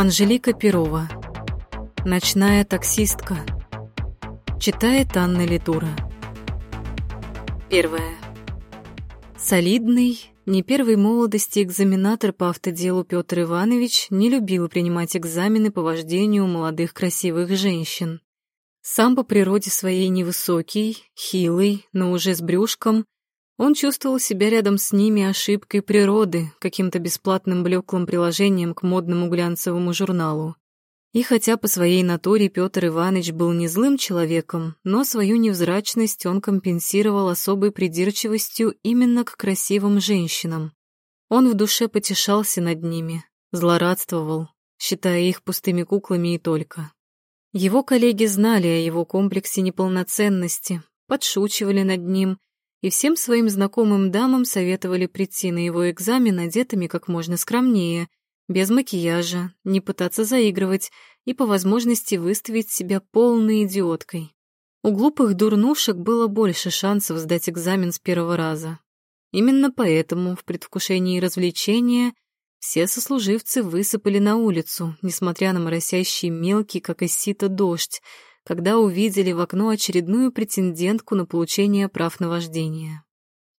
Анжелика Перова. Ночная таксистка. Читает Анна Литура. Первое. Солидный, не первой молодости экзаменатор по автоделу Петр Иванович не любил принимать экзамены по вождению молодых красивых женщин. Сам по природе своей невысокий, хилый, но уже с брюшком, он чувствовал себя рядом с ними ошибкой природы, каким-то бесплатным блеклым приложением к модному глянцевому журналу. И хотя по своей натуре Петр Иванович был не злым человеком, но свою невзрачность он компенсировал особой придирчивостью именно к красивым женщинам. Он в душе потешался над ними, злорадствовал, считая их пустыми куклами и только. Его коллеги знали о его комплексе неполноценности, подшучивали над ним и всем своим знакомым дамам советовали прийти на его экзамен одетыми как можно скромнее, без макияжа, не пытаться заигрывать и по возможности выставить себя полной идиоткой. У глупых дурнушек было больше шансов сдать экзамен с первого раза. Именно поэтому в предвкушении развлечения все сослуживцы высыпали на улицу, несмотря на моросящий мелкий, как из сита, дождь, когда увидели в окно очередную претендентку на получение прав на вождение.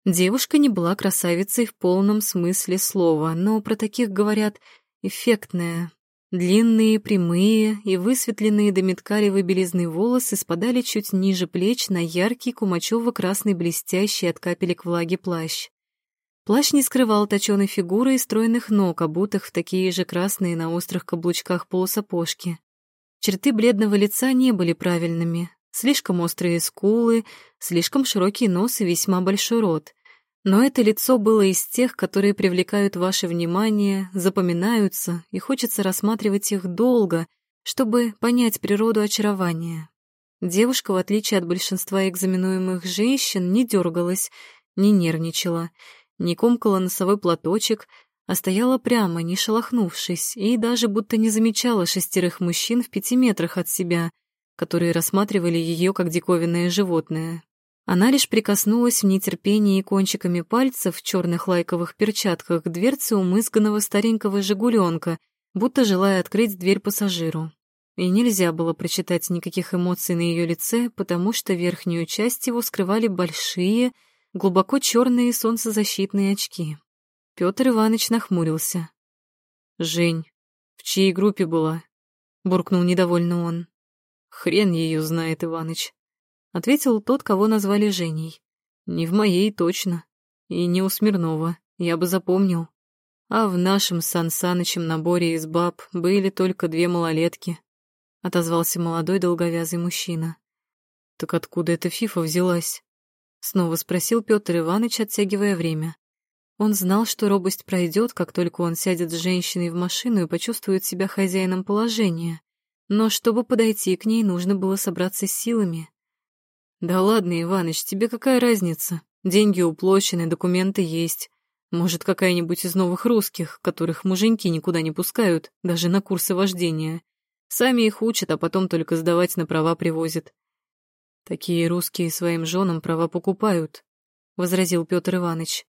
Девушка не была красавицей в полном смысле слова, но про таких говорят эффектная. Длинные, прямые и высветленные до меткалевой белизны волосы спадали чуть ниже плеч на яркий кумачево-красный блестящий от капелек влаги плащ. Плащ не скрывал точеной фигуры и стройных ног, обутых в такие же красные на острых каблучках полусапожки. Черты бледного лица не были правильными. Слишком острые скулы, слишком широкий нос и весьма большой рот. Но это лицо было из тех, которые привлекают ваше внимание, запоминаются, и хочется рассматривать их долго, чтобы понять природу очарования. Девушка, в отличие от большинства экзаменуемых женщин, не дергалась, не нервничала, не комкала носовой платочек, а стояла прямо, не шелохнувшись, и даже будто не замечала шестерых мужчин в пяти метрах от себя, которые рассматривали ее как диковинное животное. Она лишь прикоснулась в нетерпении кончиками пальцев в черных лайковых перчатках к дверце умызганного старенького «Жигуленка», будто желая открыть дверь пассажиру. И нельзя было прочитать никаких эмоций на ее лице, потому что верхнюю часть его скрывали большие, глубоко черные солнцезащитные очки. Петр Иванович нахмурился. «Жень, в чьей группе была?» — буркнул недовольно он. «Хрен ее знает, Иваныч», — ответил тот, кого назвали Женей. «Не в моей точно. И не у Смирнова, я бы запомнил. А в нашем с Сан Санычем наборе из баб были только две малолетки», — отозвался молодой долговязый мужчина. «Так откуда эта фифа взялась?» — снова спросил Петр Иванович, оттягивая время. Он знал, что робость пройдет, как только он сядет с женщиной в машину и почувствует себя хозяином положения. Но чтобы подойти к ней, нужно было собраться с силами. «Да ладно, Иваныч, тебе какая разница? Деньги уплочены, документы есть. Может, какая-нибудь из новых русских, которых муженьки никуда не пускают, даже на курсы вождения. Сами их учат, а потом только сдавать на права привозят. Такие русские своим женам права покупают», — возразил Петр Иванович.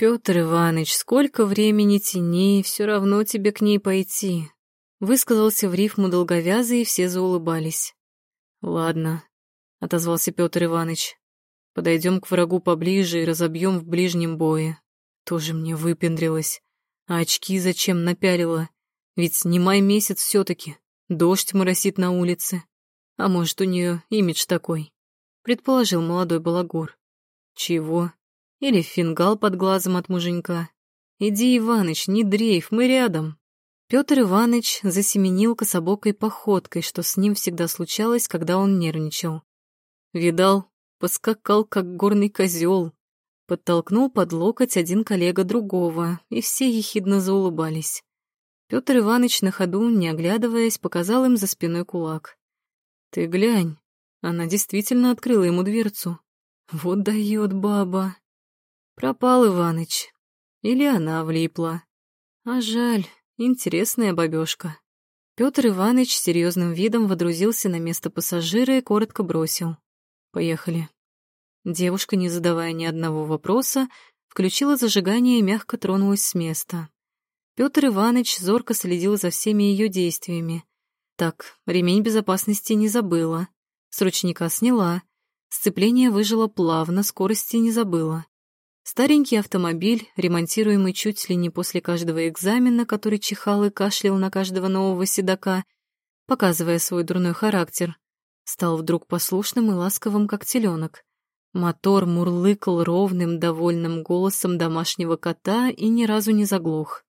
Петр Иванович, сколько времени тяни, все равно тебе к ней пойти. Высказался в рифму долговязый, и все заулыбались. Ладно, отозвался Петр Иванович. Подойдем к врагу поближе и разобьем в ближнем бое. Тоже мне выпендрилась. А очки зачем напялила? Ведь не май месяц все-таки. Дождь моросит на улице. А может, у нее имидж такой? Предположил молодой балагур. Чего? Или фингал под глазом от муженька. «Иди, Иваныч, не дрейф, мы рядом». Петр Иваныч засеменил кособокой походкой, что с ним всегда случалось, когда он нервничал. Видал, поскакал, как горный козел. Подтолкнул под локоть один коллега другого, и все ехидно заулыбались. Петр Иваныч на ходу, не оглядываясь, показал им за спиной кулак. «Ты глянь, она действительно открыла ему дверцу. Вот дает баба!» Пропал Иваныч. Или она влипла. А жаль, интересная бабёшка. Пётр Иваныч серьезным видом водрузился на место пассажира и коротко бросил. «Поехали». Девушка, не задавая ни одного вопроса, включила зажигание и мягко тронулась с места. Петр Иванович зорко следил за всеми ее действиями. Так, ремень безопасности не забыла, с ручника сняла, сцепление выжило плавно, скорости не забыла. Старенький автомобиль, ремонтируемый чуть ли не после каждого экзамена, который чихал и кашлял на каждого нового седока, показывая свой дурной характер, стал вдруг послушным и ласковым, как теленок. Мотор мурлыкал ровным, довольным голосом домашнего кота и ни разу не заглох.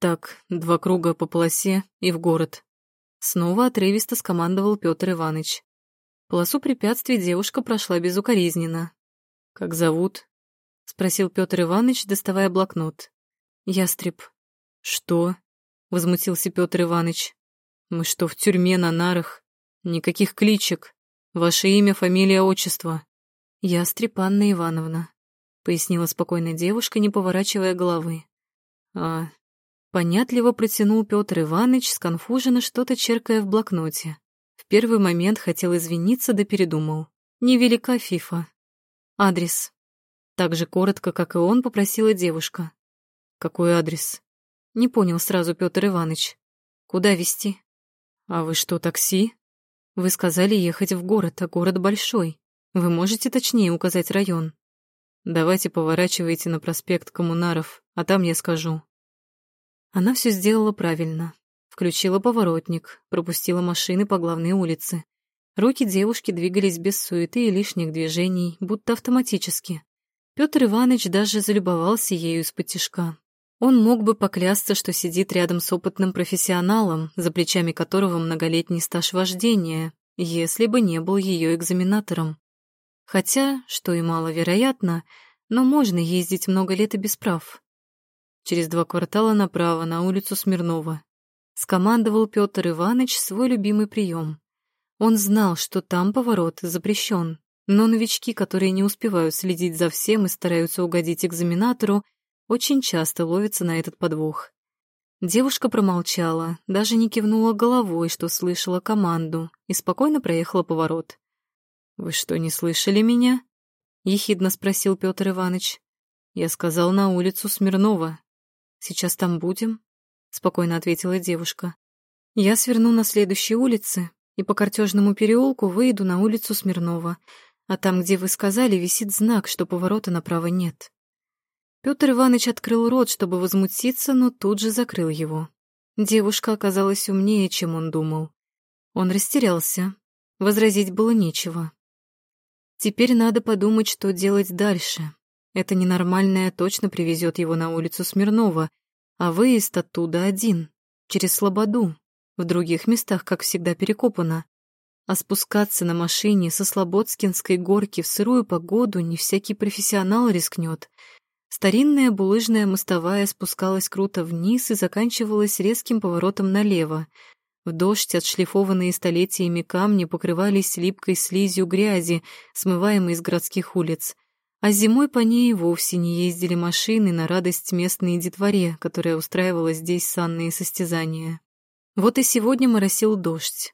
Так, два круга по полосе и в город. Снова отрывисто скомандовал Петр Иванович. Полосу препятствий девушка прошла безукоризненно. «Как зовут?» — спросил Петр Иванович, доставая блокнот. «Ястреб». «Что?» — возмутился Петр Иванович. «Мы что, в тюрьме на нарах? Никаких кличек. Ваше имя, фамилия, отчество». «Я Стрепанна Ивановна», — пояснила спокойно девушка, не поворачивая головы. «А...» Понятливо протянул Петр Иванович, сконфуженно что-то черкая в блокноте. В первый момент хотел извиниться, да передумал. Невелика фифа. Адрес. Так же коротко, как и он, попросила девушка. «Какой адрес?» Не понял сразу Петр Иванович. «Куда везти?» «А вы что, такси?» «Вы сказали ехать в город, а город большой. Вы можете точнее указать район? Давайте поворачивайте на проспект Коммунаров, а там я скажу. Она все сделала правильно. Включила поворотник, пропустила машины по главной улице. Руки девушки двигались без суеты и лишних движений, будто автоматически. Петр Иванович даже залюбовался ею из-под. Он мог бы поклясться, что сидит рядом с опытным профессионалом, за плечами которого многолетний стаж вождения, если бы не был ее экзаменатором. Хотя, что и маловероятно, но можно ездить много лет и без прав. Через два квартала направо, на улицу Смирнова. Скомандовал Петр Иванович свой любимый прием. Он знал, что там поворот запрещен, но новички, которые не успевают следить за всем и стараются угодить экзаменатору, очень часто ловятся на этот подвох. Девушка промолчала, даже не кивнула головой, что слышала команду, и спокойно проехала поворот. «Вы что, не слышали меня?» — ехидно спросил Петр Иванович. «Я сказал на улицу Смирнова. Сейчас там будем?» — спокойно ответила девушка. «Я сверну на следующей улице и по картежному переулку выйду на улицу Смирнова, а там, где вы сказали, висит знак, что поворота направо нет». Петр Иванович открыл рот, чтобы возмутиться, но тут же закрыл его. Девушка оказалась умнее, чем он думал. Он растерялся. Возразить было нечего. Теперь надо подумать, что делать дальше. Это ненормальное точно привезет его на улицу Смирнова, а выезд оттуда один, через Слободу. В других местах, как всегда, перекопано. А спускаться на машине со Слободскинской горки в сырую погоду не всякий профессионал рискнет. Старинная булыжная мостовая спускалась круто вниз и заканчивалась резким поворотом налево — в дождь отшлифованные столетиями камни покрывались липкой слизью грязи, смываемой из городских улиц. А зимой по ней вовсе не ездили машины на радость местной детворе, которая устраивала здесь санные состязания. Вот и сегодня моросил дождь.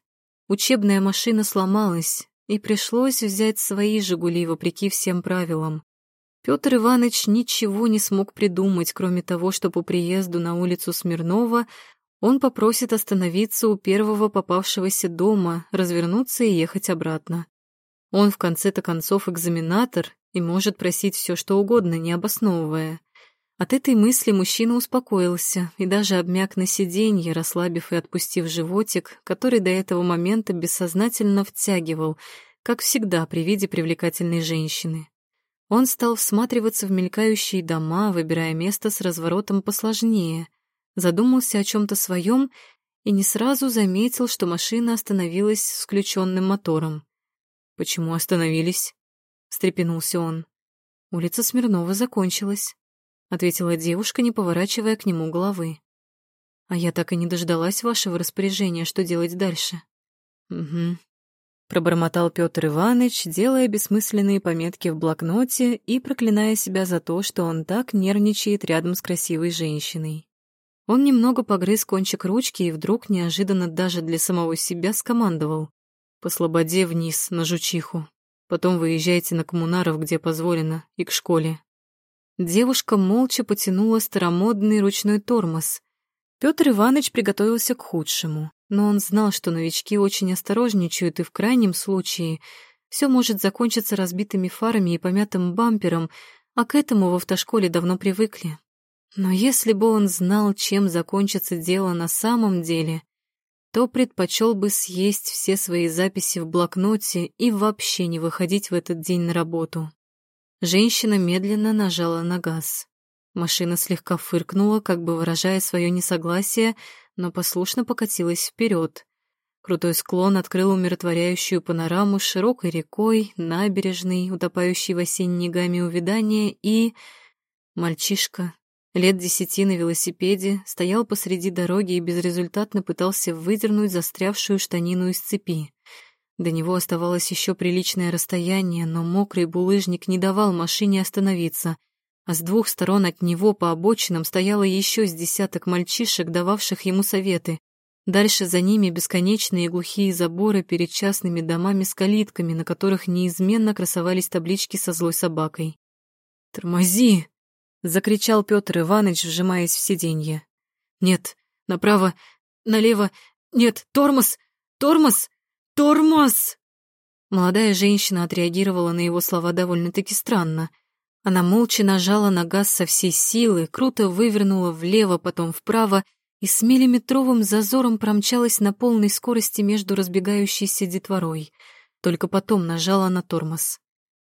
Учебная машина сломалась, и пришлось взять свои «Жигули» вопреки всем правилам. Петр Иванович ничего не смог придумать, кроме того, что по приезду на улицу Смирнова он попросит остановиться у первого попавшегося дома, развернуться и ехать обратно. Он в конце-то концов экзаменатор и может просить все, что угодно, не обосновывая. От этой мысли мужчина успокоился и даже обмяк на сиденье, расслабив и отпустив животик, который до этого момента бессознательно втягивал, как всегда при виде привлекательной женщины. Он стал всматриваться в мелькающие дома, выбирая место с разворотом посложнее — задумался о чем-то своем и не сразу заметил, что машина остановилась с включенным мотором. «Почему остановились?» — встрепенулся он. «Улица Смирнова закончилась», — ответила девушка, не поворачивая к нему головы. «А я так и не дождалась вашего распоряжения, что делать дальше». «Угу», — пробормотал Петр Иванович, делая бессмысленные пометки в блокноте и проклиная себя за то, что он так нервничает рядом с красивой женщиной. Он немного погрыз кончик ручки и вдруг неожиданно даже для самого себя скомандовал. «По слободе вниз, на жучиху. Потом выезжайте на коммунаров, где позволено, и к школе». Девушка молча потянула старомодный ручной тормоз. Петр Иванович приготовился к худшему, но он знал, что новички очень осторожничают, и в крайнем случае все может закончиться разбитыми фарами и помятым бампером, а к этому в автошколе давно привыкли. Но если бы он знал, чем закончится дело на самом деле, то предпочел бы съесть все свои записи в блокноте и вообще не выходить в этот день на работу. Женщина медленно нажала на газ. Машина слегка фыркнула, как бы выражая свое несогласие, но послушно покатилась вперед. Крутой склон открыл умиротворяющую панораму с широкой рекой, набережной, утопающей в осенней гамме увядания, и... Мальчишка, лет десяти на велосипеде, стоял посреди дороги и безрезультатно пытался выдернуть застрявшую штанину из цепи. До него оставалось еще приличное расстояние, но мокрый булыжник не давал машине остановиться — а с двух сторон от него по обочинам стояло еще с десяток мальчишек, дававших ему советы. Дальше за ними бесконечные глухие заборы перед частными домами с калитками, на которых неизменно красовались таблички со злой собакой. «Тормози!» — закричал Петр Иванович, вжимаясь в сиденье. «Нет, направо, налево, нет, тормоз! Тормоз! Тормоз!» Молодая женщина отреагировала на его слова довольно-таки странно — она молча нажала на газ со всей силы, круто вывернула влево, потом вправо и с миллиметровым зазором промчалась на полной скорости между разбегающейся детворой. Только потом нажала на тормоз.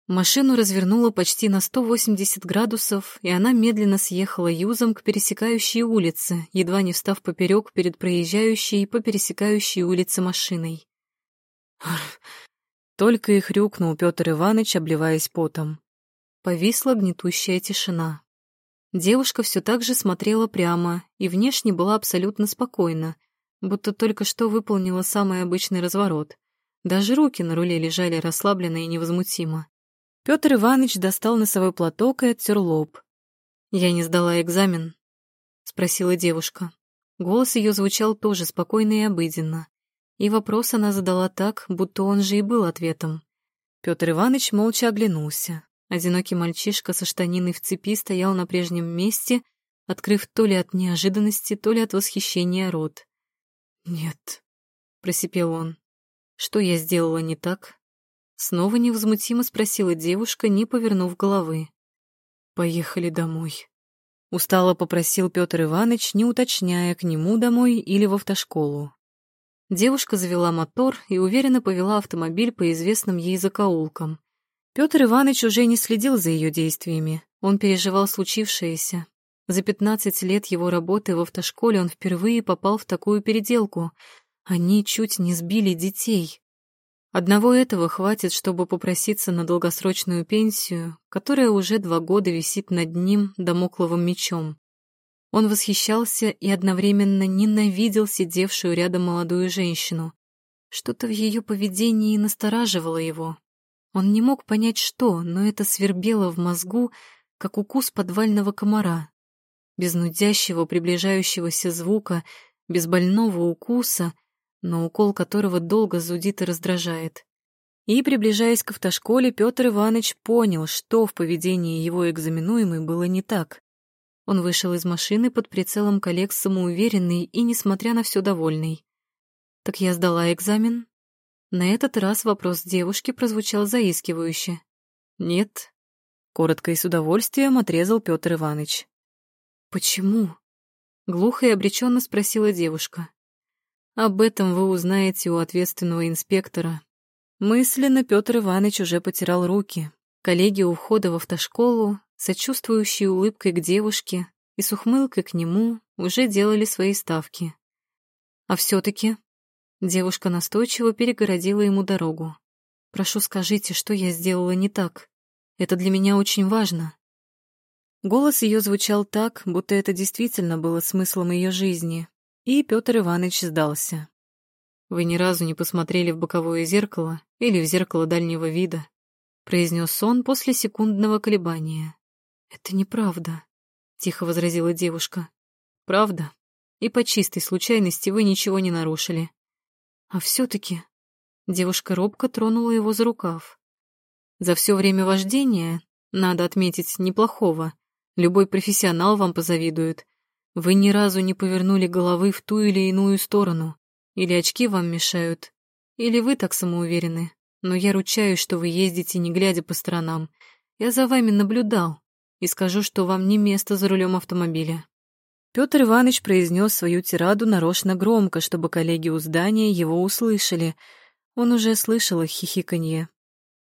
Машину развернуло почти на 180 градусов, и она медленно съехала юзом к пересекающей улице, едва не встав поперек перед проезжающей по пересекающей улице машиной. Только и хрюкнул Петр Иванович, обливаясь потом. Повисла гнетущая тишина. Девушка все так же смотрела прямо и внешне была абсолютно спокойна, будто только что выполнила самый обычный разворот. Даже руки на руле лежали расслабленно и невозмутимо. Петр Иванович достал носовой платок и оттер лоб. «Я не сдала экзамен?» — спросила девушка. Голос ее звучал тоже спокойно и обыденно. И вопрос она задала так, будто он же и был ответом. Петр Иванович молча оглянулся. Одинокий мальчишка со штаниной в цепи стоял на прежнем месте, открыв то ли от неожиданности, то ли от восхищения рот. «Нет», — просипел он, — «что я сделала не так?» Снова невозмутимо спросила девушка, не повернув головы. «Поехали домой». Устало попросил Петр Иванович, не уточняя, к нему домой или в автошколу. Девушка завела мотор и уверенно повела автомобиль по известным ей закоулкам. Петр Иванович уже не следил за ее действиями. Он переживал случившееся. За пятнадцать лет его работы в автошколе он впервые попал в такую переделку. Они чуть не сбили детей. Одного этого хватит, чтобы попроситься на долгосрочную пенсию, которая уже два года висит над ним домокловым мечом. Он восхищался и одновременно ненавидел сидевшую рядом молодую женщину. Что-то в ее поведении настораживало его. Он не мог понять, что, но это свербело в мозгу, как укус подвального комара. Без нудящего приближающегося звука, без больного укуса, но укол которого долго зудит и раздражает. И, приближаясь к автошколе, Петр Иванович понял, что в поведении его экзаменуемой было не так. Он вышел из машины под прицелом коллег самоуверенный и, несмотря на все, довольный. «Так я сдала экзамен?» На этот раз вопрос девушки прозвучал заискивающе. «Нет», — коротко и с удовольствием отрезал Петр Иванович. «Почему?» — глухо и обреченно спросила девушка. «Об этом вы узнаете у ответственного инспектора». Мысленно Петр Иванович уже потирал руки. Коллеги у входа в автошколу, сочувствующие улыбкой к девушке и с ухмылкой к нему, уже делали свои ставки. А все таки Девушка настойчиво перегородила ему дорогу. «Прошу, скажите, что я сделала не так? Это для меня очень важно». Голос ее звучал так, будто это действительно было смыслом ее жизни, и Петр Иванович сдался. «Вы ни разу не посмотрели в боковое зеркало или в зеркало дальнего вида», произнес он после секундного колебания. «Это неправда», — тихо возразила девушка. «Правда. И по чистой случайности вы ничего не нарушили. А все-таки девушка робко тронула его за рукав. За все время вождения, надо отметить, неплохого, Любой профессионал вам позавидует. Вы ни разу не повернули головы в ту или иную сторону. Или очки вам мешают, или вы так самоуверены. Но я ручаюсь, что вы ездите, не глядя по сторонам. Я за вами наблюдал и скажу, что вам не место за рулем автомобиля. Петр Иванович произнес свою тираду нарочно громко, чтобы коллеги у здания его услышали. Он уже слышал их хихиканье.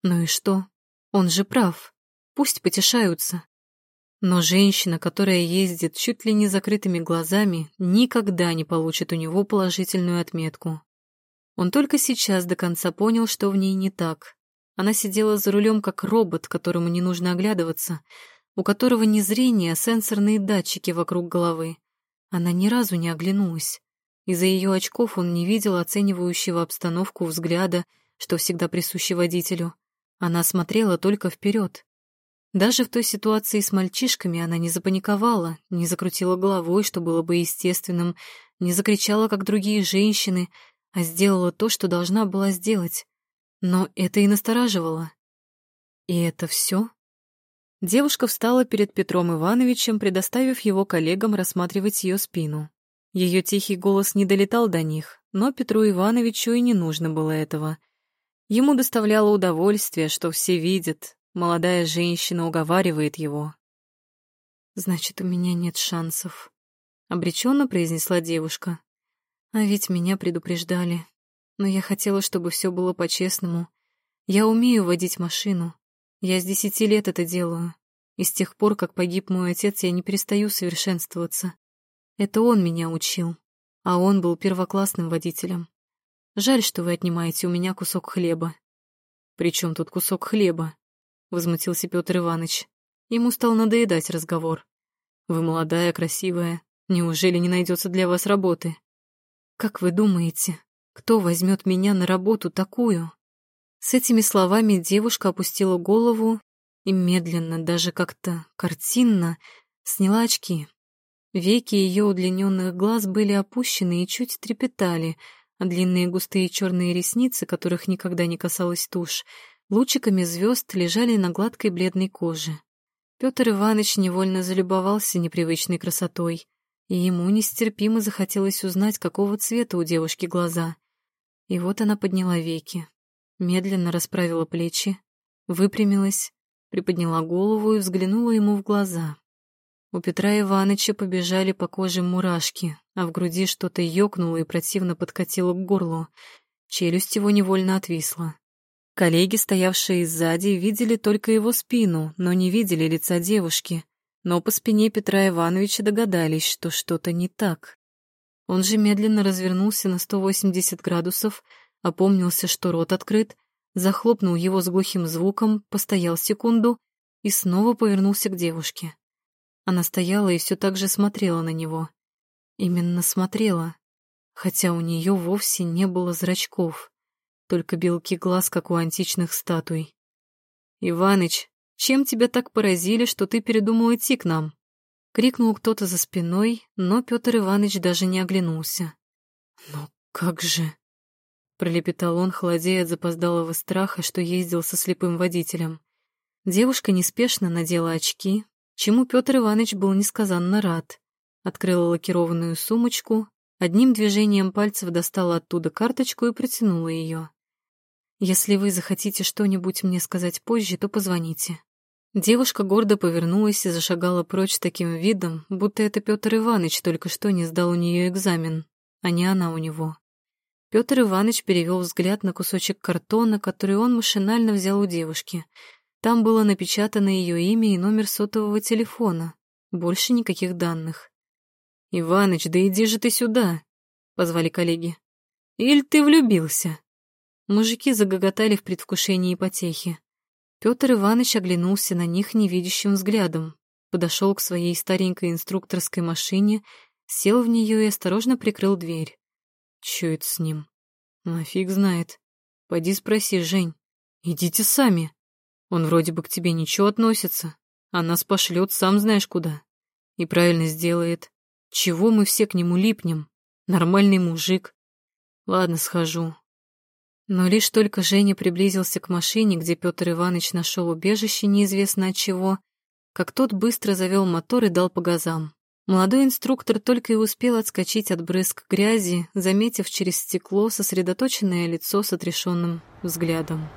Ну и что? Он же прав. Пусть потешаются. Но женщина, которая ездит чуть ли не закрытыми глазами, никогда не получит у него положительную отметку. Он только сейчас до конца понял, что в ней не так. Она сидела за рулем как робот, которому не нужно оглядываться, у которого не зрение, а сенсорные датчики вокруг головы. Она ни разу не оглянулась. Из-за ее очков он не видел оценивающего обстановку взгляда, что всегда присуще водителю. Она смотрела только вперед. Даже в той ситуации с мальчишками она не запаниковала, не закрутила головой, что было бы естественным, не закричала, как другие женщины, а сделала то, что должна была сделать. Но это и настораживало. И это все? Девушка встала перед Петром Ивановичем, предоставив его коллегам рассматривать ее спину. Ее тихий голос не долетал до них, но Петру Ивановичу и не нужно было этого. Ему доставляло удовольствие, что все видят, молодая женщина уговаривает его. «Значит, у меня нет шансов», — обреченно произнесла девушка. «А ведь меня предупреждали. Но я хотела, чтобы все было по-честному. Я умею водить машину, я с десяти лет это делаю, и с тех пор, как погиб мой отец, я не перестаю совершенствоваться. Это он меня учил, а он был первоклассным водителем. Жаль, что вы отнимаете у меня кусок хлеба. «При чем тут кусок хлеба?» — возмутился Петр Иванович. Ему стал надоедать разговор. «Вы молодая, красивая. Неужели не найдется для вас работы?» «Как вы думаете, кто возьмет меня на работу такую?» С этими словами девушка опустила голову и медленно, даже как-то картинно, сняла очки. Веки ее удлиненных глаз были опущены и чуть трепетали, а длинные густые черные ресницы, которых никогда не касалась тушь, лучиками звезд лежали на гладкой бледной коже. Петр Иванович невольно залюбовался непривычной красотой, и ему нестерпимо захотелось узнать, какого цвета у девушки глаза. И вот она подняла веки, медленно расправила плечи, выпрямилась, приподняла голову и взглянула ему в глаза. У Петра Ивановича побежали по коже мурашки, а в груди что-то ёкнуло и противно подкатило к горлу. Челюсть его невольно отвисла. Коллеги, стоявшие сзади, видели только его спину, но не видели лица девушки. Но по спине Петра Ивановича догадались, что что-то не так. Он же медленно развернулся на 180 градусов, опомнился, что рот открыт, захлопнул его с глухим звуком, постоял секунду и снова повернулся к девушке. Она стояла и все так же смотрела на него. Именно смотрела, хотя у нее вовсе не было зрачков, только белки глаз, как у античных статуй. «Иваныч, чем тебя так поразили, что ты передумал идти к нам?» — крикнул кто-то за спиной, но Петр Иванович даже не оглянулся. «Ну как же...» пролепетал он, холодея от запоздалого страха, что ездил со слепым водителем. Девушка неспешно надела очки, чему Петр Иванович был несказанно рад. Открыла лакированную сумочку, одним движением пальцев достала оттуда карточку и протянула ее. «Если вы захотите что-нибудь мне сказать позже, то позвоните». Девушка гордо повернулась и зашагала прочь таким видом, будто это Петр Иванович только что не сдал у нее экзамен, а не она у него. Петр Иванович перевел взгляд на кусочек картона, который он машинально взял у девушки. Там было напечатано ее имя и номер сотового телефона. Больше никаких данных. «Иваныч, да иди же ты сюда!» — позвали коллеги. «Иль ты влюбился?» Мужики загоготали в предвкушении потехи. Петр Иванович оглянулся на них невидящим взглядом, подошел к своей старенькой инструкторской машине, сел в нее и осторожно прикрыл дверь. Чё это с ним? А фиг знает. Пойди спроси, Жень. Идите сами. Он вроде бы к тебе ничего относится, а нас пошлет сам знаешь куда. И правильно сделает. Чего мы все к нему липнем? Нормальный мужик. Ладно, схожу. Но лишь только Женя приблизился к машине, где Петр Иванович нашел убежище неизвестно от чего, как тот быстро завел мотор и дал по газам. Молодой инструктор только и успел отскочить от брызг грязи, заметив через стекло сосредоточенное лицо с отрешенным взглядом.